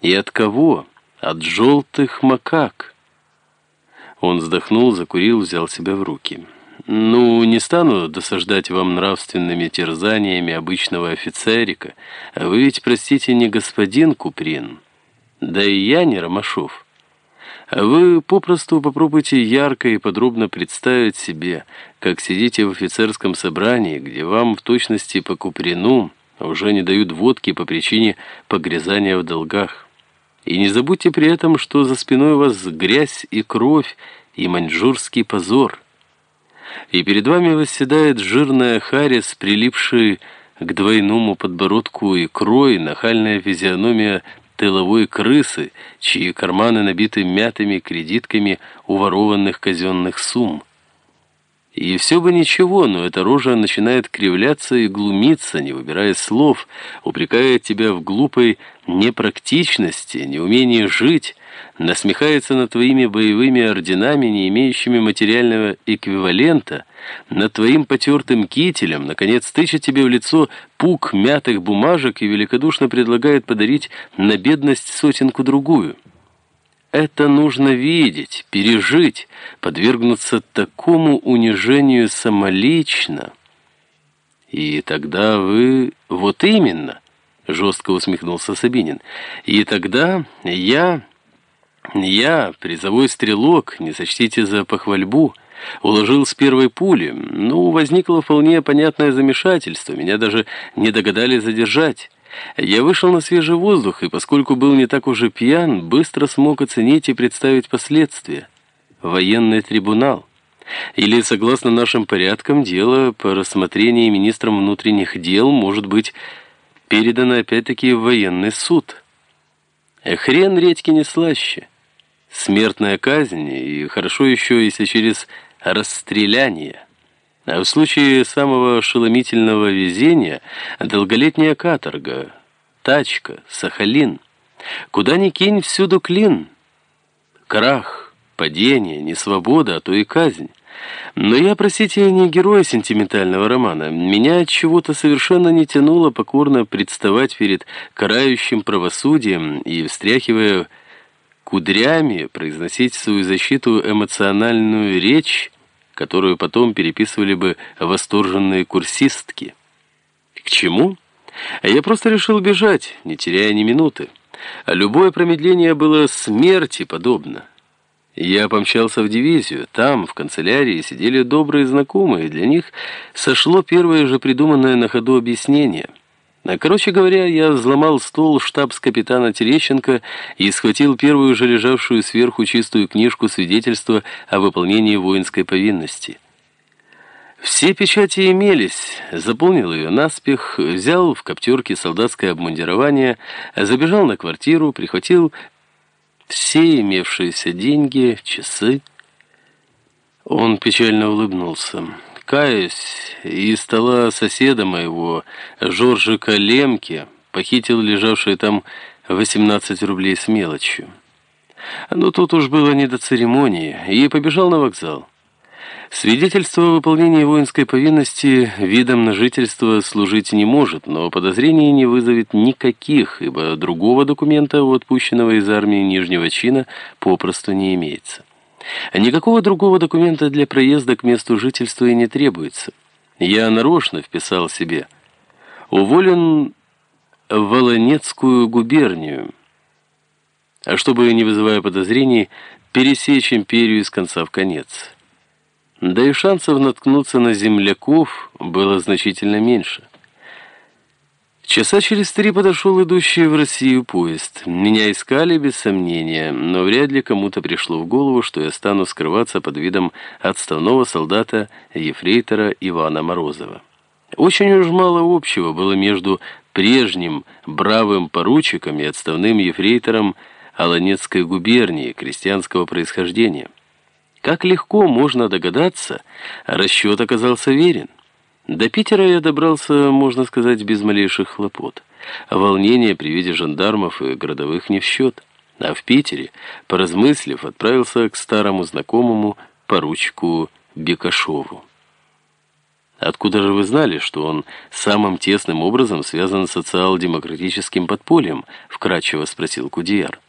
И от кого? От желтых макак. Он вздохнул, закурил, взял себя в руки. «Ну, не стану досаждать вам нравственными терзаниями обычного офицерика. Вы ведь, простите, не господин Куприн. Да и я не Ромашов. Вы попросту попробуйте ярко и подробно представить себе, как сидите в офицерском собрании, где вам в точности по Куприну уже не дают водки по причине погрязания в долгах. И не забудьте при этом, что за спиной у вас грязь и кровь, и маньчжурский позор. И перед вами восседает жирная харис, прилипшая к двойному подбородку икрой, нахальная физиономия тыловой крысы, чьи карманы набиты мятыми кредитками уворованных казенных сумм. И все бы ничего, но эта рожа начинает кривляться и глумиться, не выбирая слов, упрекает тебя в глупой непрактичности, неумении жить, насмехается над твоими боевыми орденами, не имеющими материального эквивалента, над твоим потертым кителем, наконец тычет тебе в лицо пук мятых бумажек и великодушно предлагает подарить на бедность сотенку-другую. Это нужно видеть, пережить, подвергнуться такому унижению самолично. И тогда вы... Вот именно, жестко усмехнулся Сабинин. И тогда я... Я, призовой стрелок, не сочтите за похвальбу, уложил с первой пули. Ну, возникло вполне понятное замешательство, меня даже не догадались задержать. Я вышел на свежий воздух, и поскольку был не так уже пьян, быстро смог оценить и представить последствия. Военный трибунал. Или, согласно нашим порядкам, дело по рассмотрению министром внутренних дел может быть передано опять-таки в военный суд. Хрен редьки не слаще. Смертная казнь, и хорошо еще, если через расстреляние. А в случае самого ошеломительного везения долголетняя каторга, тачка, Сахалин. Куда ни кинь, всюду клин. Крах, падение, не свобода, а то и казнь. Но я, простите, не герой сентиментального романа. Меня от чего-то совершенно не тянуло покорно представать перед карающим правосудием и, встряхивая кудрями, произносить свою защиту эмоциональную речь, которую потом переписывали бы восторженные курсистки. К чему? Я просто решил бежать, не теряя ни минуты. А любое промедление было смерти подобно. Я помчался в дивизию. Там, в канцелярии, сидели добрые знакомые. Для них сошло первое же придуманное на ходу объяснение — короче говоря, я взломал стол штабс-капитана Терещенко и схватил первую же лежавшую сверху чистую книжку свидетельства о выполнении воинской повинности. Все печати имелись, заполнил ее наспех, взял в коптерке солдатское обмундирование, забежал на квартиру, прихватил все имевшиеся деньги, часы. Он печально улыбнулся каюсь, из стола соседа моего, Жоржика Лемки, похитил лежавшие там 18 рублей с мелочью. Но тут уж было не до церемонии, и побежал на вокзал. Свидетельство о выполнении воинской повинности видом на жительство служить не может, но подозрений не вызовет никаких, ибо другого документа отпущенного из армии нижнего чина попросту не имеется. Никакого другого документа для проезда к месту жительства и не требуется. Я нарочно вписал себе «Уволен в Волонецкую губернию», а чтобы, не вызывая подозрений, пересечь империю из конца в конец. Да и шансов наткнуться на земляков было значительно меньше. Часа через три подошел идущий в Россию поезд. Меня искали, без сомнения, но вряд ли кому-то пришло в голову, что я стану скрываться под видом отставного солдата ефрейтора Ивана Морозова. Очень уж мало общего было между прежним бравым поручиком и отставным ефрейтором Аланецкой губернии крестьянского происхождения. Как легко можно догадаться, расчет оказался верен. До Питера я добрался, можно сказать, без малейших хлопот. Волнение при виде жандармов и городовых не в счет. А в Питере, поразмыслив, отправился к старому знакомому поручику Бекашову. «Откуда же вы знали, что он самым тесным образом связан с социал-демократическим подпольем?» — вкратчиво спросил Кудияр.